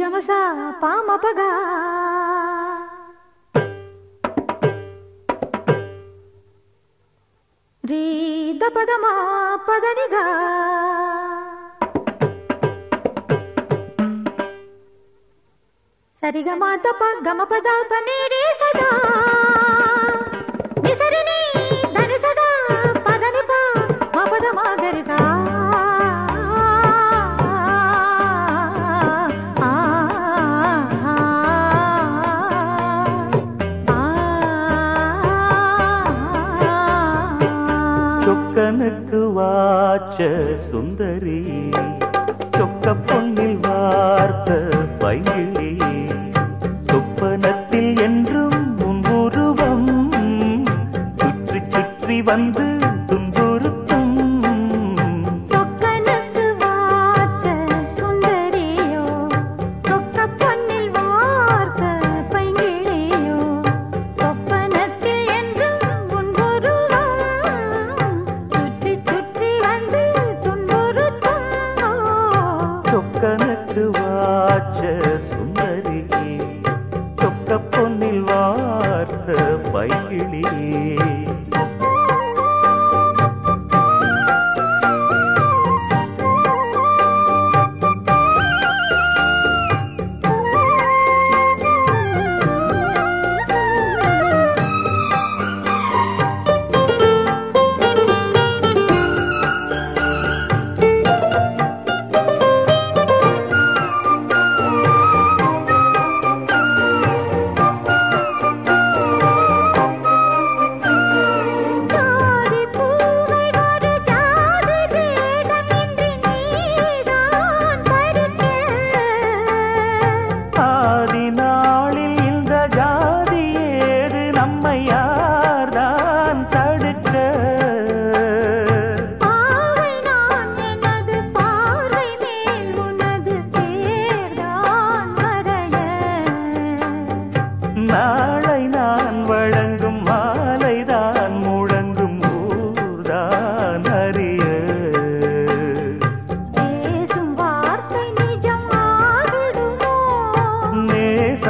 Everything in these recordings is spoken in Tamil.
గమస పామపగా. రీ దపదమా పదనిగా. సరిగమా తప గమ పదా పనేరే సదా. నిసరినే காச்ச சுந்தரி சொக்க பொன்னில் வார்த்த பயிலே. சொப்பனத்தில் என்றும் உன் உருவம் சுற்றி சுற்றி வந்து Ấy 梨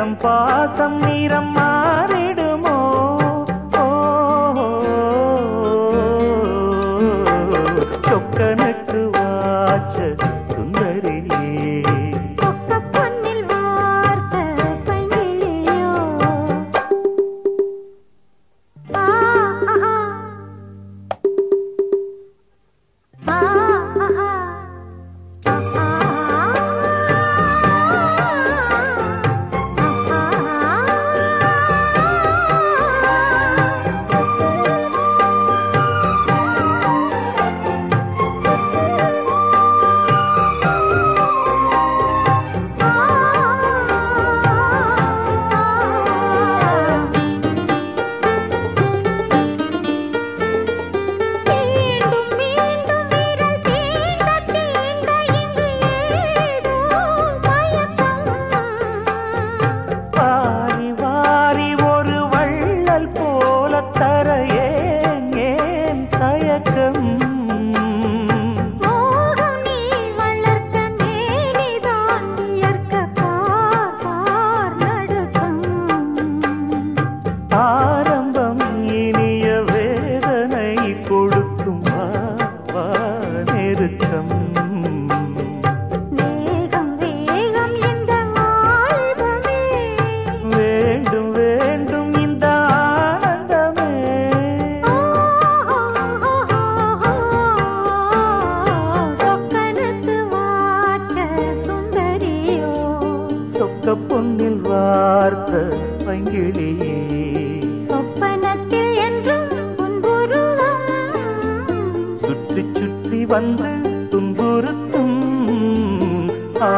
நிறம் பாசம் நிறம் மாறிடுமோ? சொக்க பார்த்த பங்கிலியே. சொப்பனத்தில் என்றும் சுற்றி சுற்றி வந்து துன்புறுத்தும். ஆ